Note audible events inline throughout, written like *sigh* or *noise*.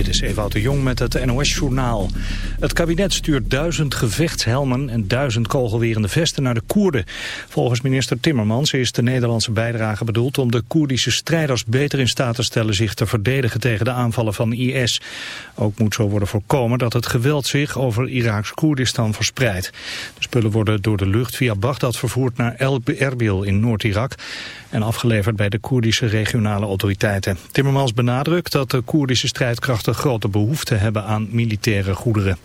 Dit is Ewout de Jong met het NOS-journaal. Het kabinet stuurt duizend gevechtshelmen en duizend kogelwerende vesten naar de Koerden. Volgens minister Timmermans is de Nederlandse bijdrage bedoeld... om de Koerdische strijders beter in staat te stellen zich te verdedigen tegen de aanvallen van IS. Ook moet zo worden voorkomen dat het geweld zich over Iraaks Koerdistan verspreidt. De spullen worden door de lucht via Bagdad vervoerd naar El Erbil in Noord-Irak... en afgeleverd bij de Koerdische regionale autoriteiten. Timmermans benadrukt dat de Koerdische strijdkrachten grote behoefte hebben aan militaire goederen.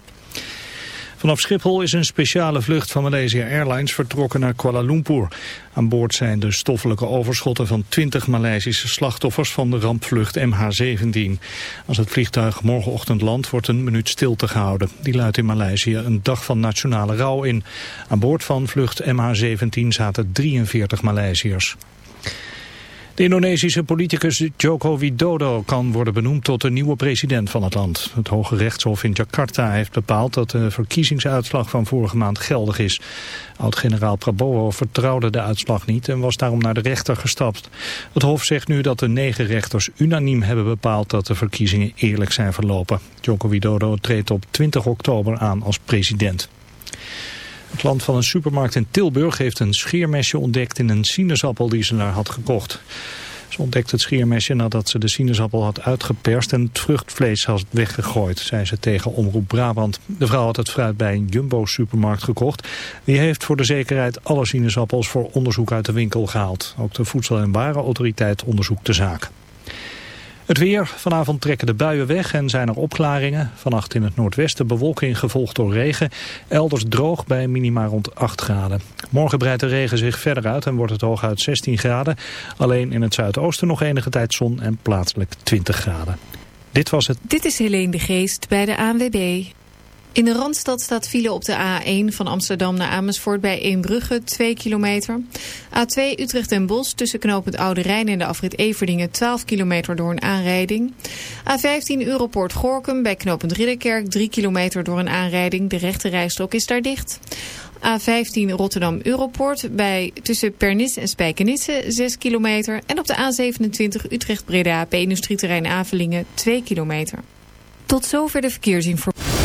Vanaf Schiphol is een speciale vlucht van Malaysia Airlines vertrokken naar Kuala Lumpur. Aan boord zijn de stoffelijke overschotten van 20 Maleisische slachtoffers van de rampvlucht MH17. Als het vliegtuig morgenochtend landt wordt een minuut stilte gehouden. Die luidt in Maleisië een dag van nationale rouw in. Aan boord van vlucht MH17 zaten 43 Maleisiërs. De Indonesische politicus Joko Widodo kan worden benoemd tot de nieuwe president van het land. Het Hoge Rechtshof in Jakarta heeft bepaald dat de verkiezingsuitslag van vorige maand geldig is. Oud-generaal Prabowo vertrouwde de uitslag niet en was daarom naar de rechter gestapt. Het Hof zegt nu dat de negen rechters unaniem hebben bepaald dat de verkiezingen eerlijk zijn verlopen. Joko Widodo treedt op 20 oktober aan als president. Land van een supermarkt in Tilburg heeft een scheermesje ontdekt in een sinaasappel die ze daar had gekocht. Ze ontdekte het scheermesje nadat ze de sinaasappel had uitgeperst en het vruchtvlees had weggegooid, zei ze tegen Omroep Brabant. De vrouw had het fruit bij een Jumbo-supermarkt gekocht. Die heeft voor de zekerheid alle sinaasappels voor onderzoek uit de winkel gehaald. Ook de Voedsel- en Warenautoriteit onderzoekt de zaak. Het weer. Vanavond trekken de buien weg en zijn er opklaringen. Vannacht in het noordwesten bewolking gevolgd door regen. Elders droog bij minima rond 8 graden. Morgen breidt de regen zich verder uit en wordt het hooguit 16 graden. Alleen in het zuidoosten nog enige tijd zon en plaatselijk 20 graden. Dit was het. Dit is Helene de Geest bij de ANWB. In de Randstad staat file op de A1 van Amsterdam naar Amersfoort bij Eembrugge 2 kilometer. A2 Utrecht en Bos tussen knooppunt Oude Rijn en de afrit Everdingen 12 kilometer door een aanrijding. A15 Europoort Gorkum bij knooppunt Ridderkerk 3 kilometer door een aanrijding. De rechte rijstrook is daar dicht. A15 Rotterdam Europoort bij tussen Pernis en Spijkenisse 6 kilometer. En op de A27 Utrecht Breda bij industrieterrein Avelingen 2 kilometer. Tot zover de verkeersinformatie.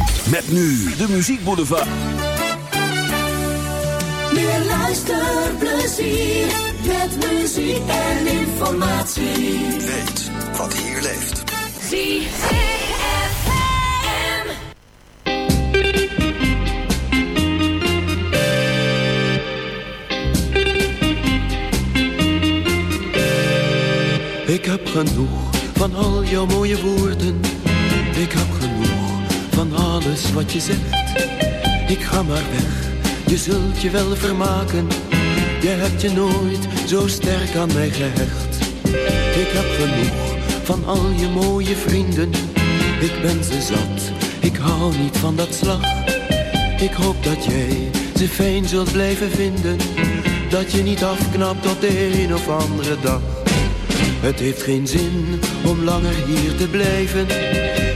Met nu de muziekboulevard. Meer luisterplezier met muziek en informatie. Weet wat hier leeft. ZFM. Ik heb genoeg van al jouw mooie woorden. Ik heb genoeg van alles wat je zegt. Ik ga maar weg, je zult je wel vermaken. Je hebt je nooit zo sterk aan mij gehecht. Ik heb genoeg van al je mooie vrienden. Ik ben ze zat, ik hou niet van dat slag. Ik hoop dat jij ze fijn zult blijven vinden. Dat je niet afknapt op de een of andere dag. Het heeft geen zin om langer hier te blijven.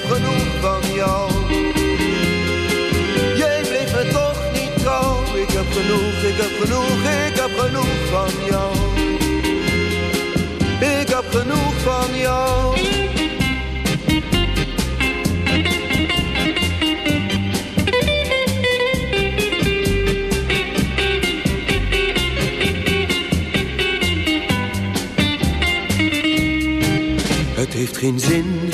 heb genoeg van jou. Jij bleef me toch niet trouw. Ik heb genoeg, ik heb genoeg, ik heb genoeg van jou. Ik heb genoeg van jou. Het heeft geen zin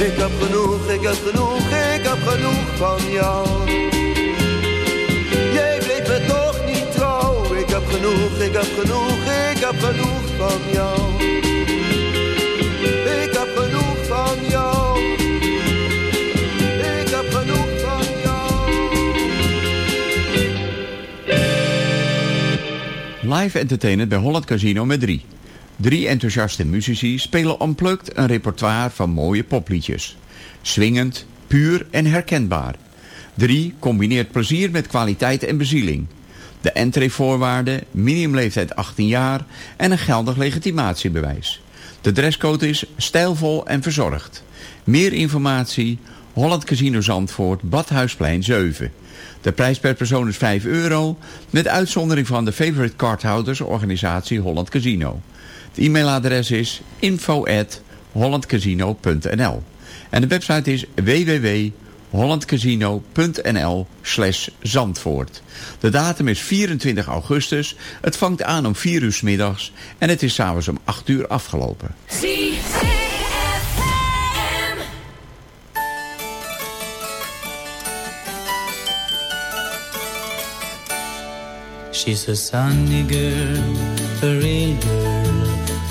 Ik heb genoeg, ik heb genoeg, ik heb genoeg van jou. Jij bleef me toch niet trouw. Ik heb genoeg, ik heb genoeg, ik heb genoeg van jou. Ik heb genoeg van jou. Ik heb genoeg van jou. Live entertainment bij Holland Casino met drie. Drie enthousiaste muzici spelen onplukt een repertoire van mooie popliedjes. Swingend, puur en herkenbaar. Drie combineert plezier met kwaliteit en bezieling. De entreevoorwaarden, minimumleeftijd 18 jaar en een geldig legitimatiebewijs. De dresscode is stijlvol en verzorgd. Meer informatie, Holland Casino Zandvoort, Badhuisplein 7. De prijs per persoon is 5 euro, met uitzondering van de favorite cardhouders organisatie Holland Casino. E-mailadres is info at hollandcasino.nl En de website is www.hollandcasino.nl slash Zandvoort. De datum is 24 augustus. Het vangt aan om 4 uur s middags en het is s'avonds om 8 uur afgelopen. She's a sunny girl, a real girl,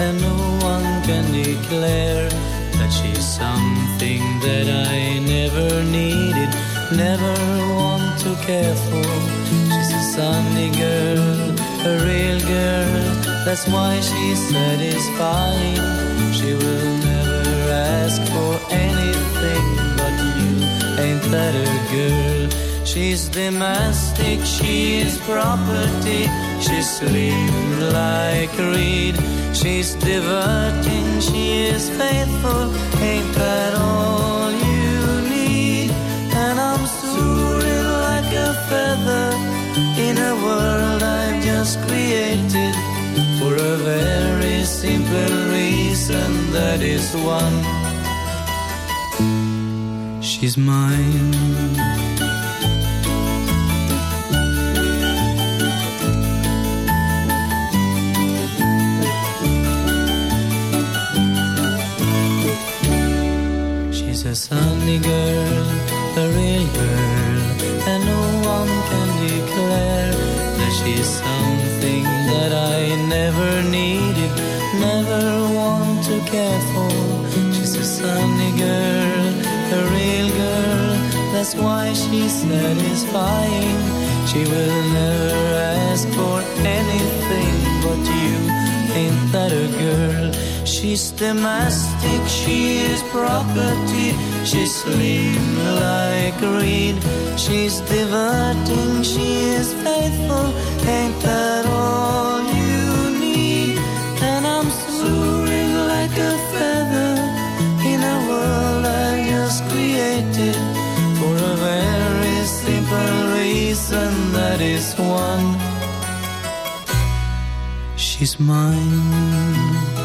and no one can declare that she's something that I never needed, never want to care for. She's a sunny girl, a real girl, that's why she's satisfying. She will never ask for anything but you, ain't that a girl? She's domestic, she's property, she's slim like reed. She's diverting, she is faithful, ain't that all you need? And I'm soaring like a feather in a world I've just created for a very simple reason, that is one. She's mine. A real girl, and no one can declare that she's something that I never needed, never want to care for. She's a sunny girl, a real girl, that's why she's satisfying. She will never ask for anything but you. Ain't that a girl? She's domestic, she is property. She's slim like reed. She's diverting, she is faithful. Ain't that all you need? And I'm soaring like a feather in a world I just created for a very simple reason. That is one. She's mine.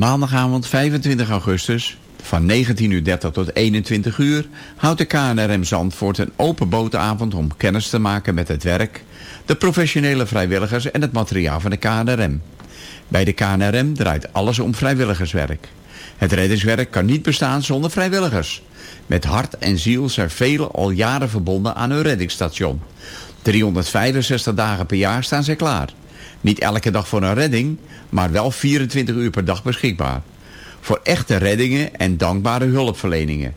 Maandagavond 25 augustus van 19.30 tot 21 uur houdt de KNRM Zandvoort een open botenavond om kennis te maken met het werk, de professionele vrijwilligers en het materiaal van de KNRM. Bij de KNRM draait alles om vrijwilligerswerk. Het reddingswerk kan niet bestaan zonder vrijwilligers. Met hart en ziel zijn velen al jaren verbonden aan hun reddingsstation. 365 dagen per jaar staan zij klaar. Niet elke dag voor een redding, maar wel 24 uur per dag beschikbaar. Voor echte reddingen en dankbare hulpverleningen.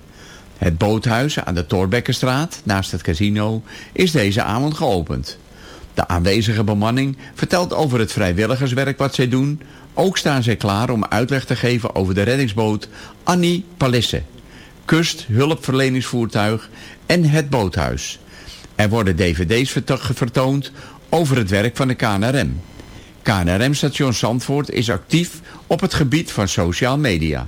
Het boothuis aan de Torbekkenstraat, naast het casino, is deze avond geopend. De aanwezige bemanning vertelt over het vrijwilligerswerk wat zij doen. Ook staan zij klaar om uitleg te geven over de reddingsboot Annie Palisse, kusthulpverleningsvoertuig en het boothuis. Er worden dvd's vert- vertoond over het werk van de KNRM. KNRM-station Zandvoort is actief op het gebied van social media.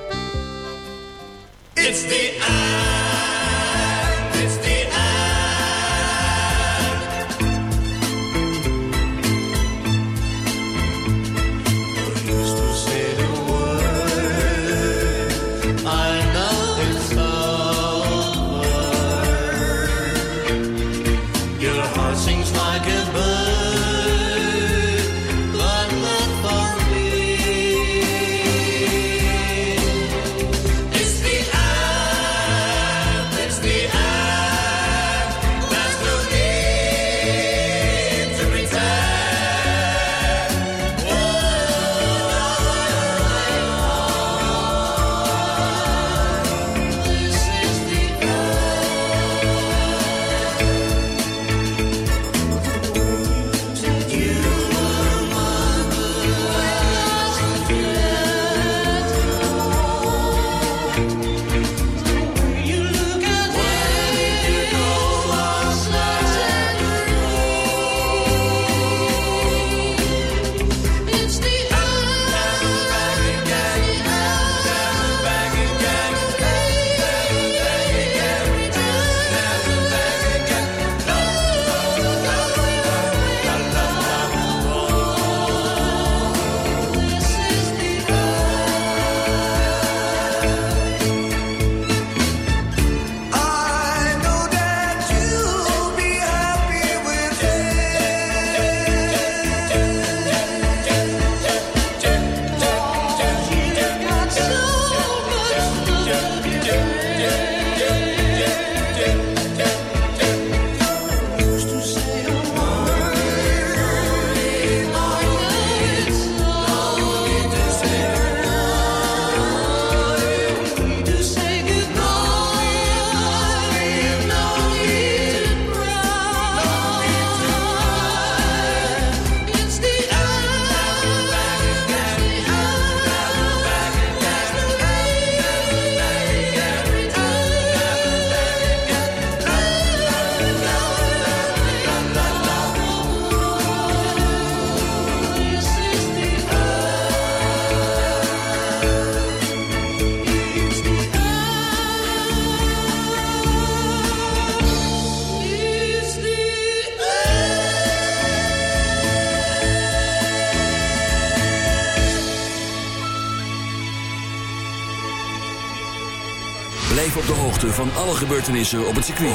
Op de hoogte van alle gebeurtenissen op het circuit.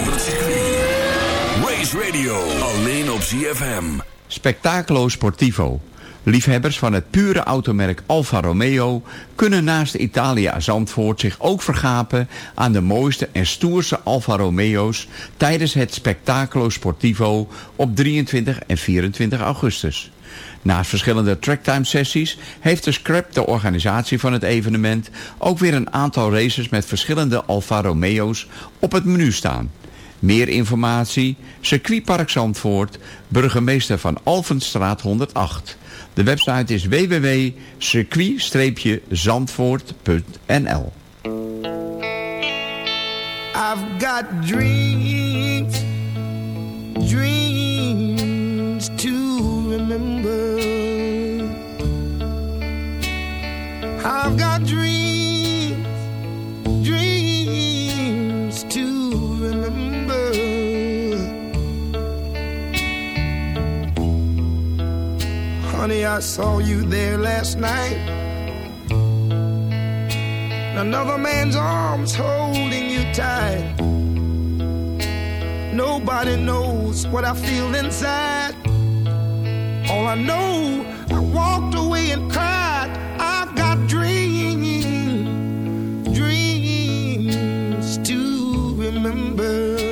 Race Radio, alleen op ZFM. Spectacolo Sportivo. Liefhebbers van het pure automerk Alfa Romeo kunnen naast Italia Zandvoort zich ook vergapen aan de mooiste en stoerste Alfa Romeo's tijdens het Spectacolo Sportivo op 23 en 24 augustus. Naast verschillende tracktime sessies heeft de Scrap, de organisatie van het evenement, ook weer een aantal races met verschillende Alfa Romeo's op het menu staan. Meer informatie, circuitpark Zandvoort, burgemeester van Alvenstraat 108. De website is www.circuit-zandvoort.nl I've got dreams I've got dreams, dreams to remember. Honey, I saw you there last night. Another man's arms holding you tight. Nobody knows what I feel inside. All I know, I walked away and cried dreams, dreams to remember.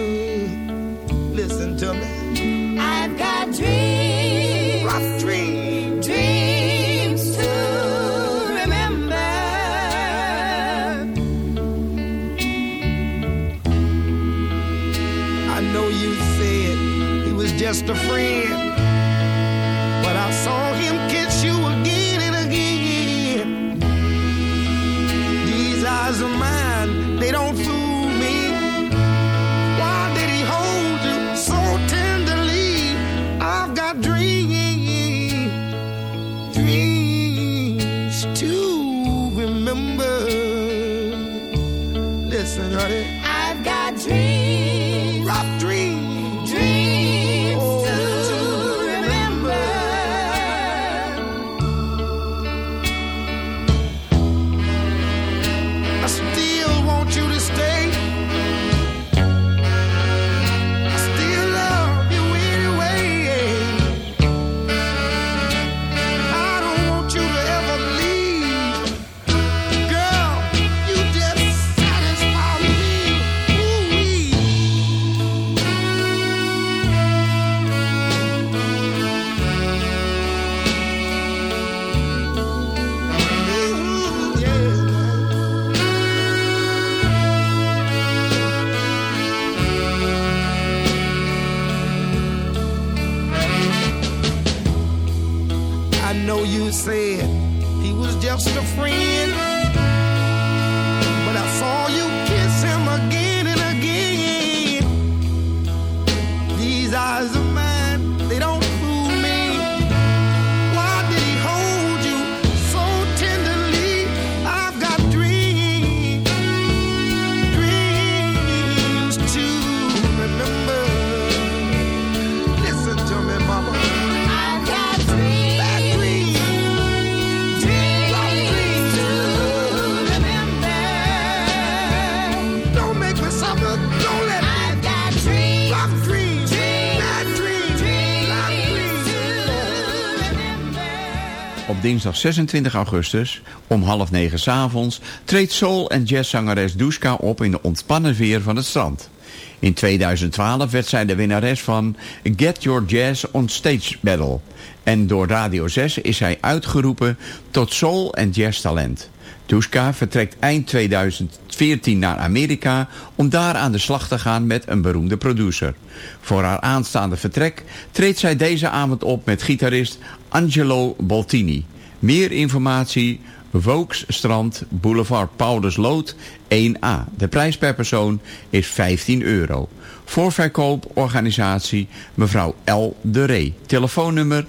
dinsdag 26 augustus om half negen s'avonds... treedt soul- en jazzzangeres Duska op in de ontspannen veer van het strand. In 2012 werd zij de winnares van Get Your Jazz on Stage Battle. En door Radio 6 is zij uitgeroepen tot soul- en jazztalent. Duska vertrekt eind 2014 naar Amerika om daar aan de slag te gaan met een beroemde producer. Voor haar aanstaande vertrek treedt zij deze avond op met gitarist Angelo Boltini. Meer informatie Volksstrand Boulevard Pauluslood 1A. De prijs per persoon is 15 euro. Voorverkooporganisatie mevrouw L. de Ree. Telefoonnummer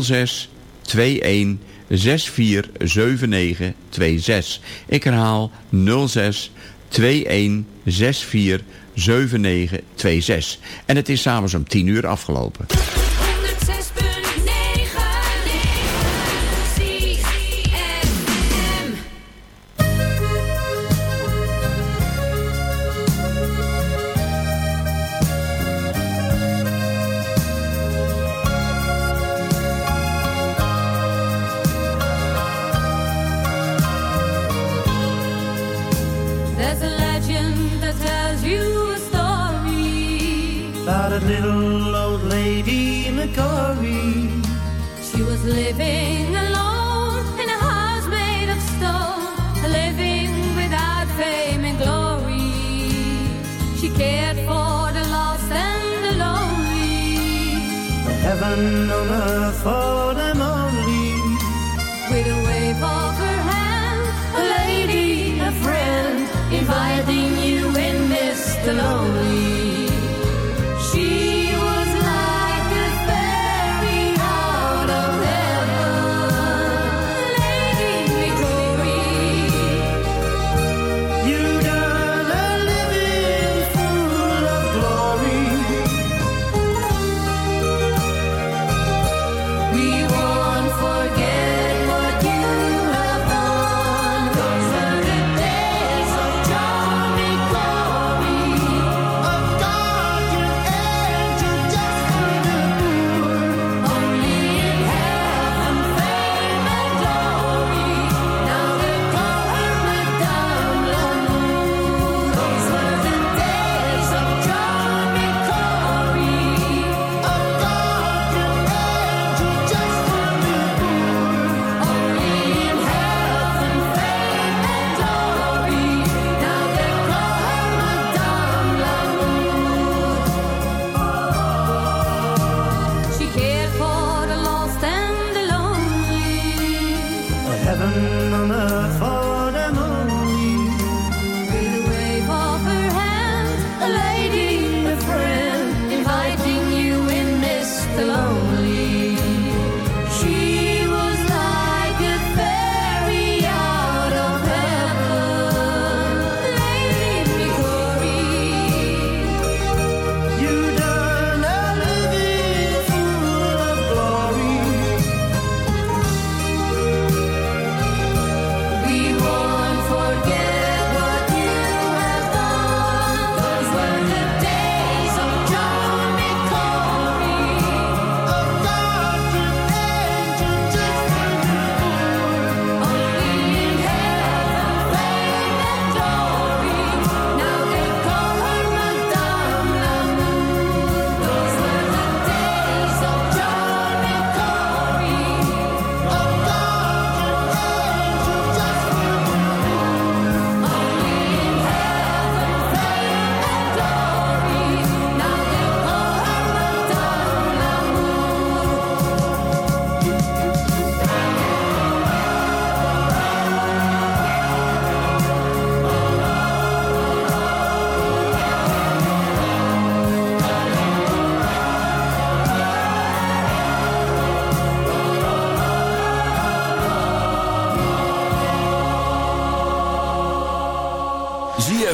06 21 64 79 26. Ik herhaal 06 21 64 79 26. En het is s'avonds om 10 uur afgelopen. on earth for the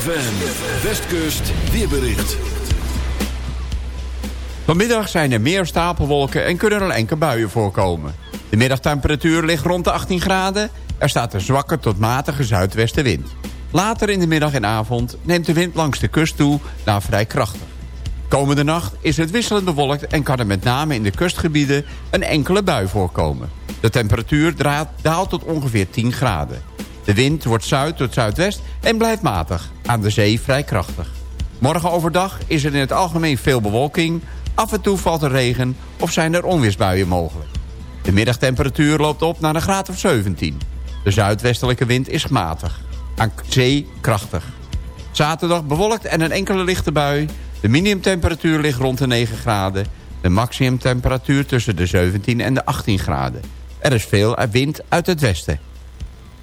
ZFM, Westkust, weerbericht. Vanmiddag zijn er meer stapelwolken en kunnen er enkele buien voorkomen. De middagtemperatuur ligt rond de 18 graden. Er staat een zwakke tot matige zuidwestenwind. Later in de middag en avond neemt de wind langs de kust toe naar vrij krachtig. Komende nacht is het wisselend bewolkt en kan er met name in de kustgebieden een enkele bui voorkomen. De temperatuur daalt tot ongeveer 10 graden. De wind wordt zuid tot zuidwest en blijft matig, aan de zee vrij krachtig. Morgen overdag is er in het algemeen veel bewolking, af en toe valt er regen of zijn er onweersbuien mogelijk. De middagtemperatuur loopt op naar een graad of 17. De zuidwestelijke wind is matig, aan zee krachtig. Zaterdag bewolkt en een enkele lichte bui. De minimumtemperatuur ligt rond de 9 graden. De maximumtemperatuur tussen de 17 en de 18 graden. Er is veel wind uit het westen.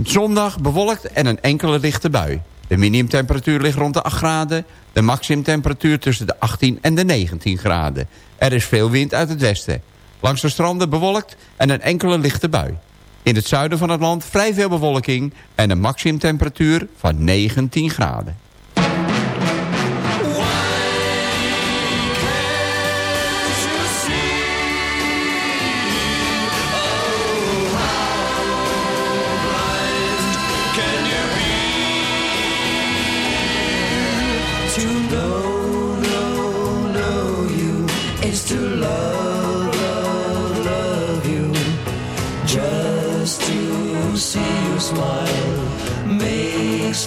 Zondag bewolkt en een enkele lichte bui. De minimumtemperatuur ligt rond de 8 graden. De maximumtemperatuur tussen de 18 en de 19 graden. Er is veel wind uit het westen. Langs de stranden bewolkt en een enkele lichte bui. In het zuiden van het land vrij veel bewolking en een maximumtemperatuur van 19 graden.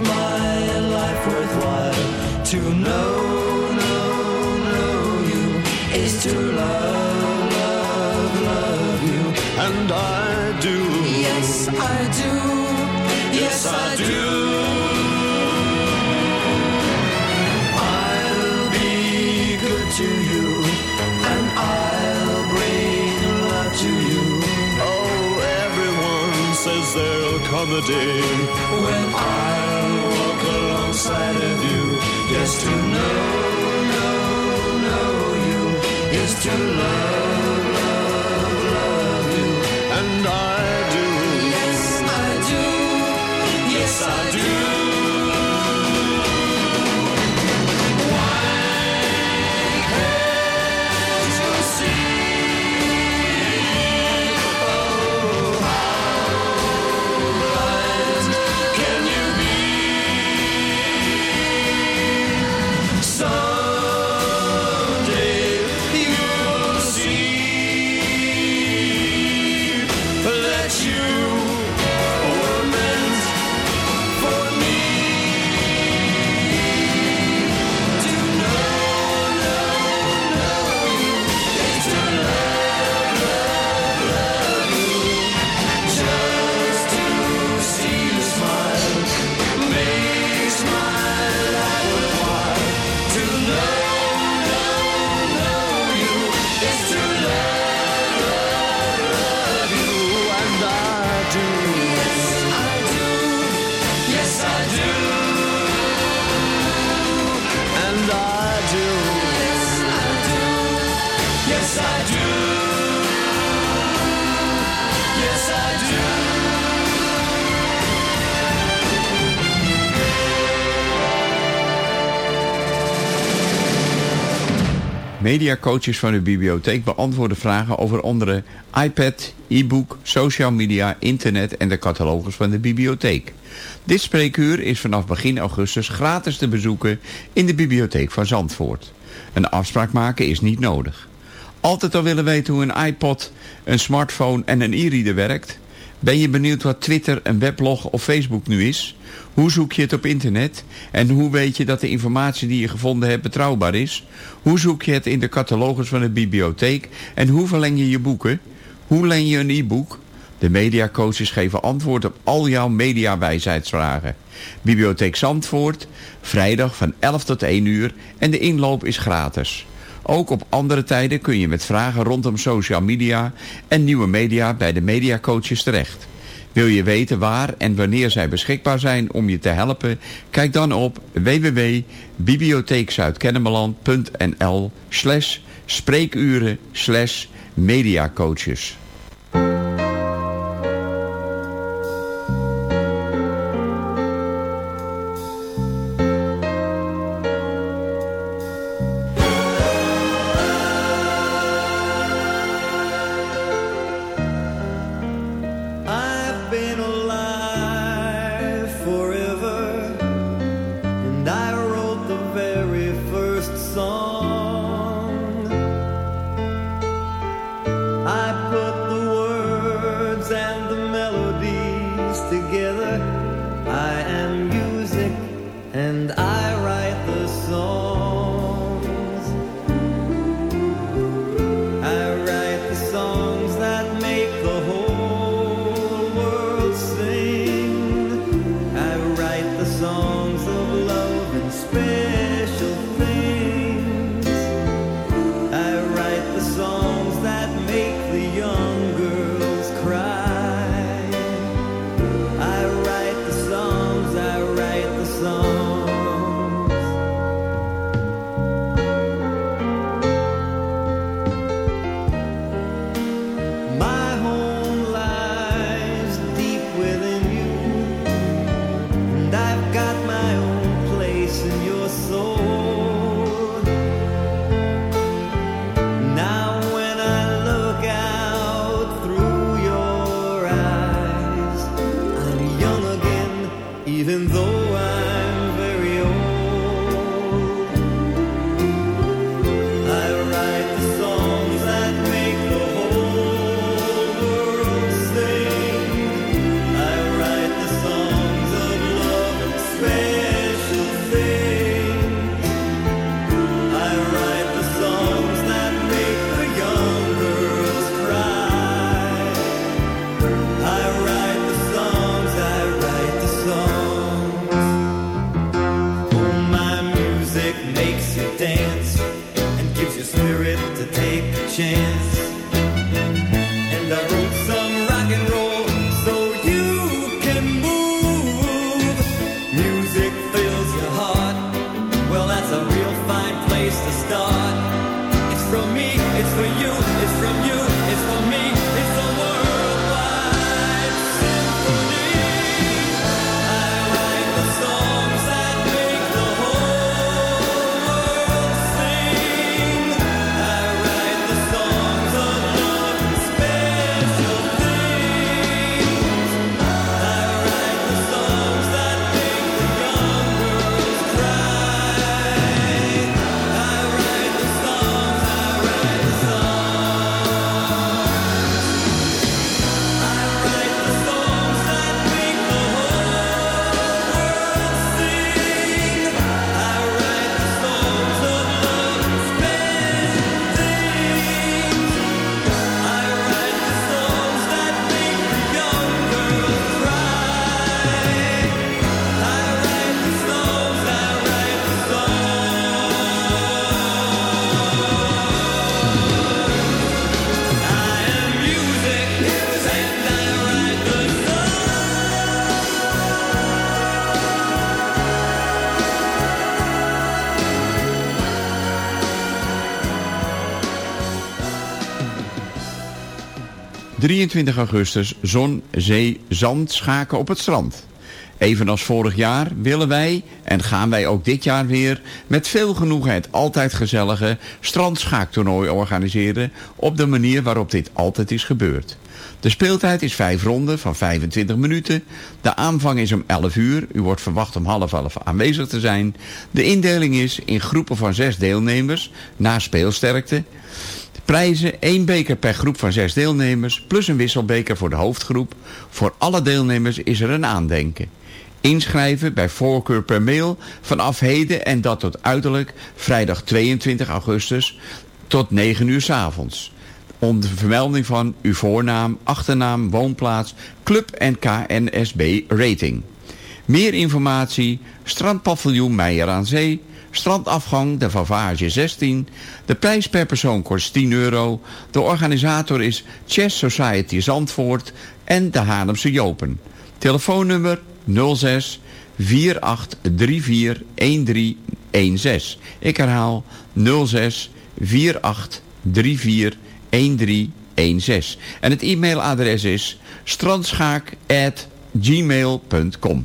My life worthwhile. To know, know, know you is to love, love, love you. And I do. Yes, I do. Yes, I do. I'll be good to you, and I'll bring love to you. Oh, everyone says there'll come a day when I'll alongside of you. To know, know, know you is to love, Mediacoaches van uw bibliotheek beantwoorden vragen over andere iPad, e-book, social media, internet en de catalogus van de bibliotheek. Dit spreekuur is vanaf begin augustus gratis te bezoeken in de bibliotheek van Zandvoort. Een afspraak maken is niet nodig. Altijd al willen weten hoe een iPod, een smartphone en een e-reader werkt? Ben je benieuwd wat Twitter, een weblog of Facebook nu is? Hoe zoek je het op internet? En hoe weet je dat de informatie die je gevonden hebt betrouwbaar is? Hoe zoek je het in de catalogus van de bibliotheek? En hoe verleng je je boeken? Hoe leen je een e-book? De mediacoaches geven antwoord op al jouw mediawijsheidsvragen. Bibliotheek Zandvoort, vrijdag van 11 tot 1 uur en de inloop is gratis. Ook op andere tijden kun je met vragen rondom social media en nieuwe media bij de mediacoaches terecht. Wil je weten waar en wanneer zij beschikbaar zijn om je te helpen? Kijk dan op www.bibliotheekzuidkennemerland.nl slash spreekuren slash mediacoaches. ...23 augustus, zon, zee, zand, schaken op het strand. Evenals vorig jaar willen wij, en gaan wij ook dit jaar weer... met veel genoegen het altijd gezellige strandschaaktoernooi organiseren... op de manier waarop dit altijd is gebeurd. De speeltijd is vijf ronden van 25 minuten. De aanvang is om 11 uur. U wordt verwacht om half elf aanwezig te zijn. De indeling is in groepen van zes deelnemers, na speelsterkte... Prijzen, één beker per groep van zes deelnemers... plus een wisselbeker voor de hoofdgroep. Voor alle deelnemers is er een aandenken. Inschrijven bij voorkeur per mail vanaf heden... en dat tot uiterlijk vrijdag 22 augustus tot 9 uur 's avonds. Onder vermelding van uw voornaam, achternaam, woonplaats, club en KNSB rating. Meer informatie, strandpaviljoen Meijer aan Zee... Strandafgang de Vavage 16. De prijs per persoon kost 10 euro. De organisator is Chess Society Zandvoort en de Haarlemse Jopen. Telefoonnummer 06 4834 1316. Ik herhaal 06 4834 1316. En het e-mailadres is strandschaak@gmail.com.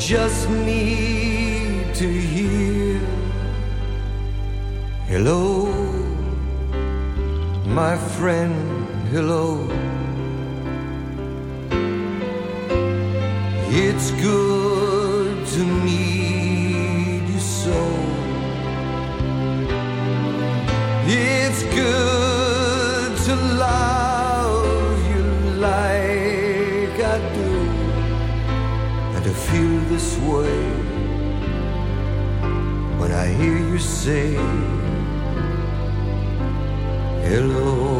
Just need to hear. Hello, my friend, hello. It's good to meet you so. It's good this way when I hear you say. Hello,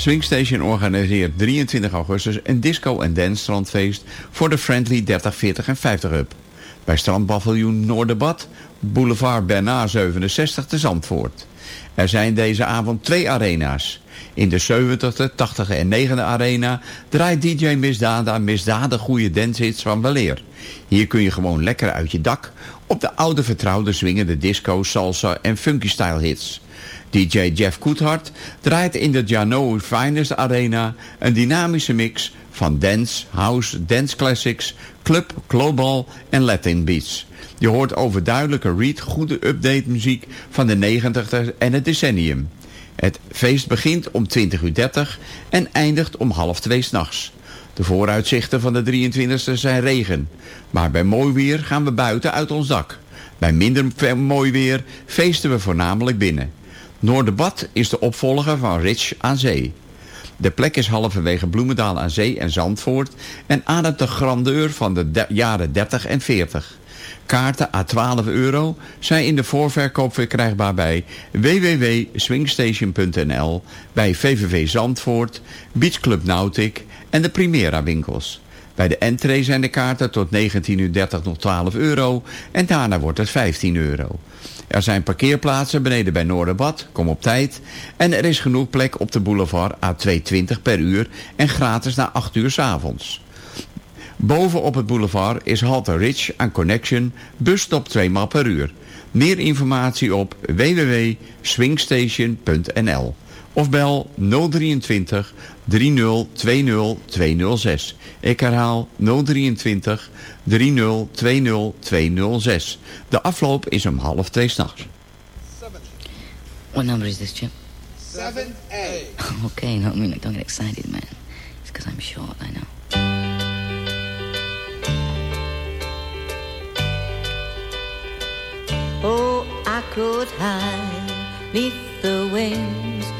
Swingstation organiseert 23 augustus een disco- en dance-strandfeest voor de Friendly 30, 40 en 50 Up. Bij strandpaviljoen Noorderbad, boulevard Bernard 67 te Zandvoort. Er zijn deze avond twee arena's. In de 70e, 80e en 9e arena draait DJ Misdada misdadig goede dancehits van Weleer. Hier kun je gewoon lekker uit je dak op de oude vertrouwde swingende disco, salsa en funky style hits. DJ Jeff Koethart draait in de Jano Finest Arena een dynamische mix van dance, house, dance classics, club, global en Latin beats. Je hoort overduidelijke read goede update muziek van de 90 en het decennium. Het feest begint om 20.30 uur en eindigt om half twee s'nachts. De vooruitzichten van de 23e zijn regen. Maar bij mooi weer gaan we buiten uit ons dak. Bij minder mooi weer feesten we voornamelijk binnen. Noorderbad is de opvolger van Rich aan Zee. De plek is halverwege Bloemendaal aan Zee en Zandvoort... en ademt de grandeur van de jaren 30 en 40. Kaarten à 12 euro zijn in de voorverkoop verkrijgbaar bij www.swingstation.nl, bij VVV Zandvoort, Beach Club Nautic en de Primera winkels. Bij de entree zijn de kaarten tot 19.30 uur nog 12 euro en daarna wordt het 15 euro. Er zijn parkeerplaatsen beneden bij Noorderbad, kom op tijd. En er is genoeg plek op de boulevard A220 per uur en gratis na 8 uur 's avonds. Boven op het boulevard is Halte Ridge aan Connection, busstop 2 maal per uur. Meer informatie op www.swingstation.nl of bel 023 30 20 206. Ik herhaal 023 30 20 206. De afloop is om half twee s'nachts. What number is this, Chip? 7A. *laughs* okay, no, I mean, like, don't get excited, man. It's because I'm short, I know. Oh, I could hide neath the wings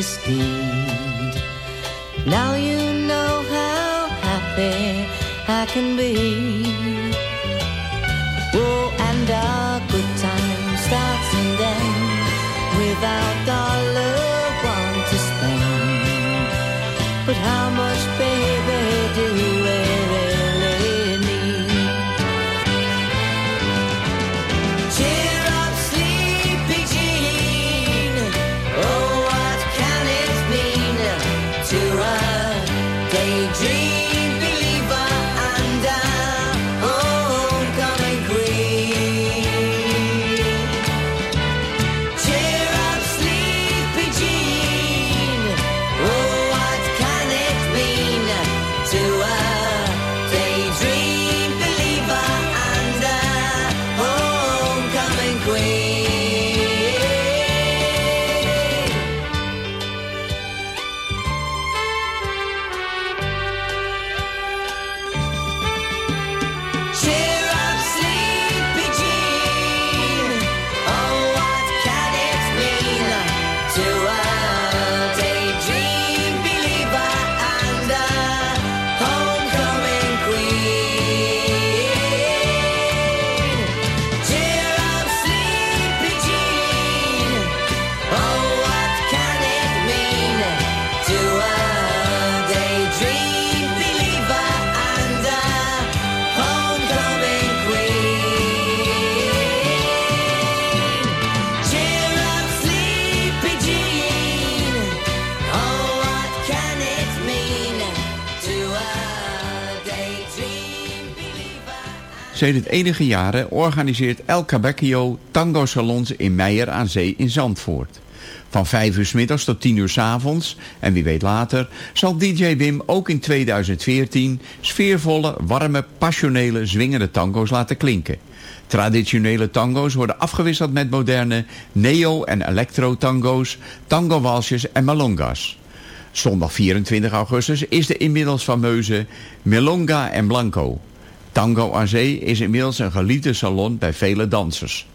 esteemed. Now you know how happy I can be. Oh, and our good time starts and ends without dollar one to spend. But how much? dream. Sedert enige jaren organiseert El Cabecchio tango salons in Meijer aan Zee in Zandvoort. Van 5 uur 's middags tot 10 uur 's avonds, en wie weet later, zal DJ Wim ook in 2014 sfeervolle, warme, passionele, zwingende tango's laten klinken. Traditionele tango's worden afgewisseld met moderne neo- en electro-tango's, tango-walsjes en malongas. Zondag 24 augustus is de inmiddels fameuze Milonga en Blanco. Tango aan Zee is inmiddels een geliefde salon bij vele dansers.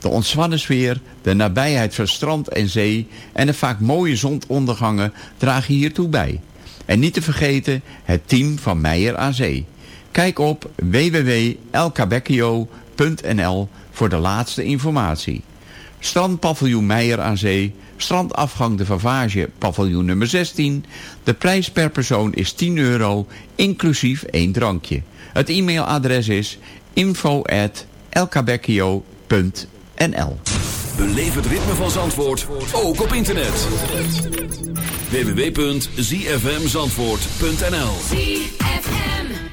De ontspannen sfeer, de nabijheid van strand en zee en de vaak mooie zonsondergangen dragen hiertoe bij. En niet te vergeten het team van Meijer aan Zee. Kijk op www.elcabecchio.nl voor de laatste informatie. Strandpaviljoen Meijer aan Zee, strandafgang de Favage, paviljoen nummer 16. De prijs per persoon is 10 euro, inclusief één drankje. Het e-mailadres is info.elcabecchio.nl Beleef het ritme van Zandvoort, ook op internet. www.zfmzandvoort.nl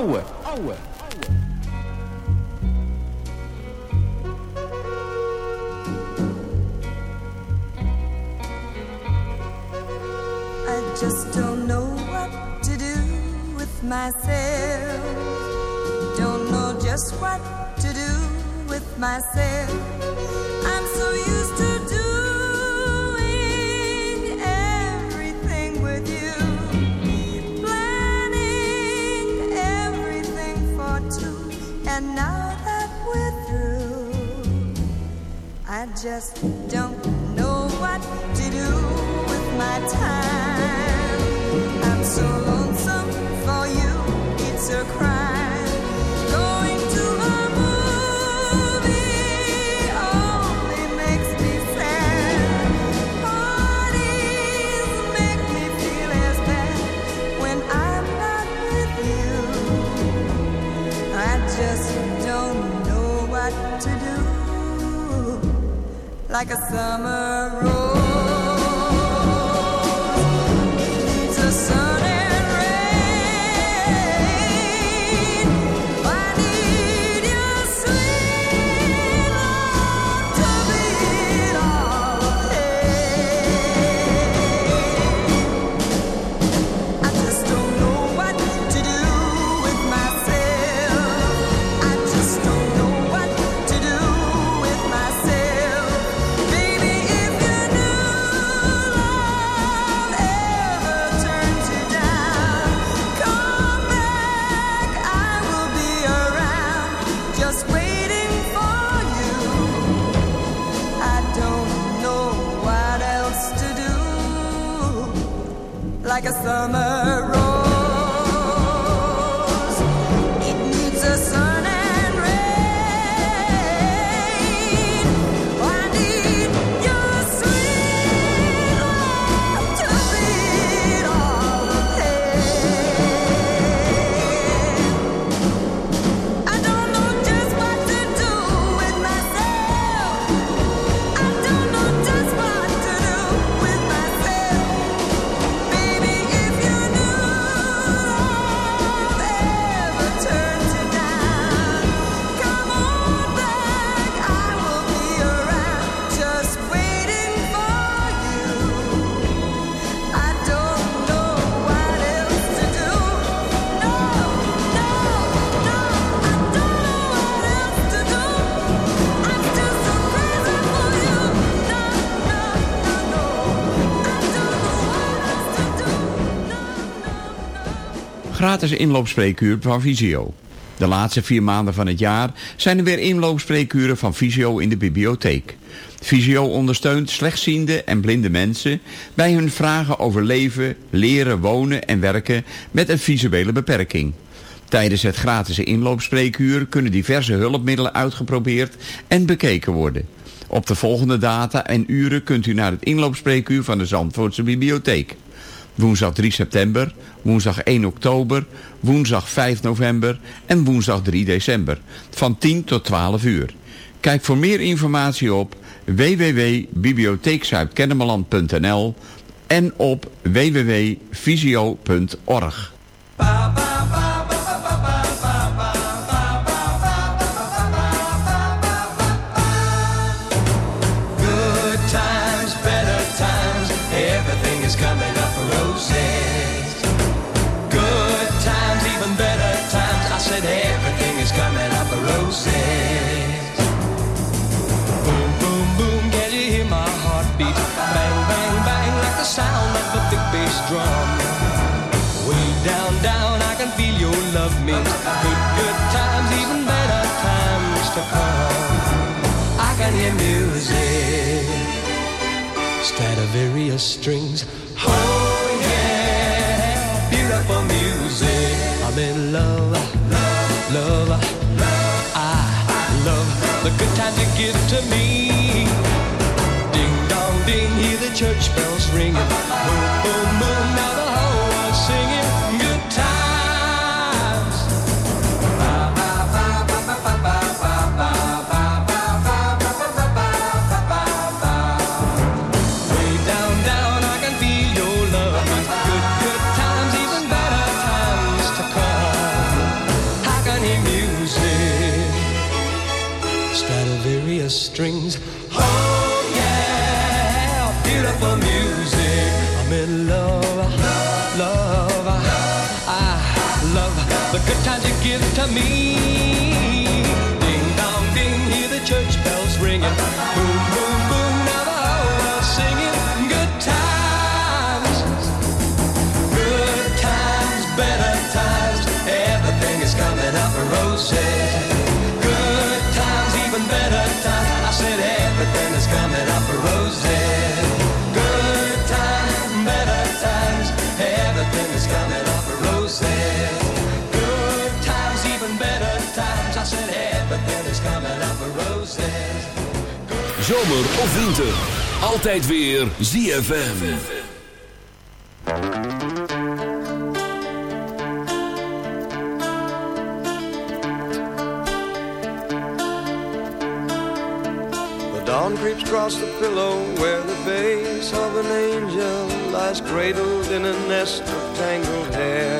ouwe, ouwe. I just don't know what to do with myself. Don't know just what to do with myself. I'm so used to I just don't know what to do with my time. I'm so lonesome for you, it's a crime. Like a summer rose. Like a summer Gratis inloopspreekuur van Visio. De laatste vier maanden van het jaar zijn er weer inloopspreekuren van Visio in de bibliotheek. Visio ondersteunt slechtziende en blinde mensen bij hun vragen over leven, leren, wonen en werken met een visuele beperking. Tijdens het gratis inloopspreekuur kunnen diverse hulpmiddelen uitgeprobeerd en bekeken worden. Op de volgende data en uren kunt u naar het inloopspreekuur van de Zandvoortse Bibliotheek. Woensdag 3 september, woensdag 1 oktober, woensdag 5 november en woensdag 3 december. Van 10 tot 12 uur. Kijk voor meer informatie op www.bibliotheekzuidkennemerland.nl en op www.visio.org. Stradivarius strings. Oh yeah, beautiful music. I'm in love, love, love. I love the good times you give to me. Ding dong ding, hear the church bells ringing. Boom boom give to me. Ding dong ding, hear the church bells ringing. Zomer of winter, altijd weer ZFM. The dawn creeps across the pillow where the face of an angel lies cradled in a nest of tangled hair.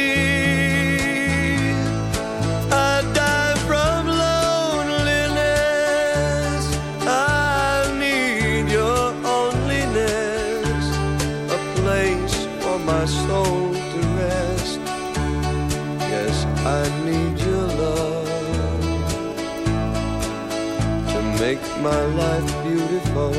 My life beautiful.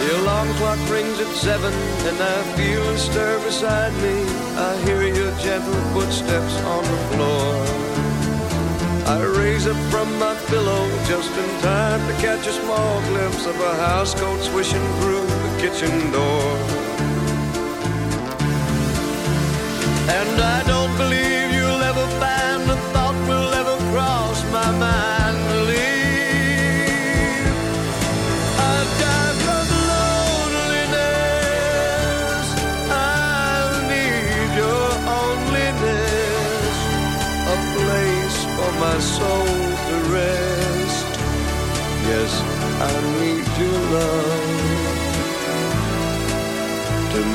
The alarm clock rings at seven, and I feel a stir beside me. I hear your gentle footsteps on the floor. I raise up from my pillow just in time to catch a small glimpse of a housecoat swishing through kitchen door. And I don't believe you'll ever find a thought will ever cross my mind. I die loneliness. I need your a place for my soul to rest. Yes, I need your love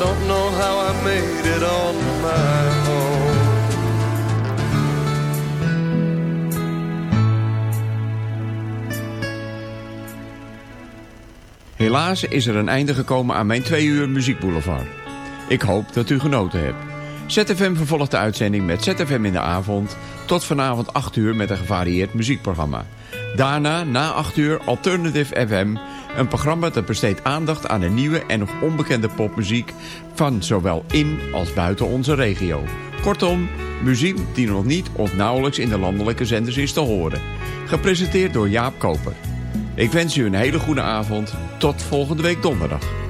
Don't know how I made it on my own. Helaas is er een einde gekomen aan mijn twee uur muziekboulevard. Ik hoop dat u genoten hebt. ZFM vervolgt de uitzending met ZFM in de avond... tot vanavond 8 uur met een gevarieerd muziekprogramma. Daarna, na 8 uur, Alternative FM... een programma dat besteedt aandacht aan de nieuwe en nog onbekende popmuziek... van zowel in als buiten onze regio. Kortom, muziek die nog niet of nauwelijks in de landelijke zenders is te horen. Gepresenteerd door Jaap Koper. Ik wens u een hele goede avond. Tot volgende week donderdag.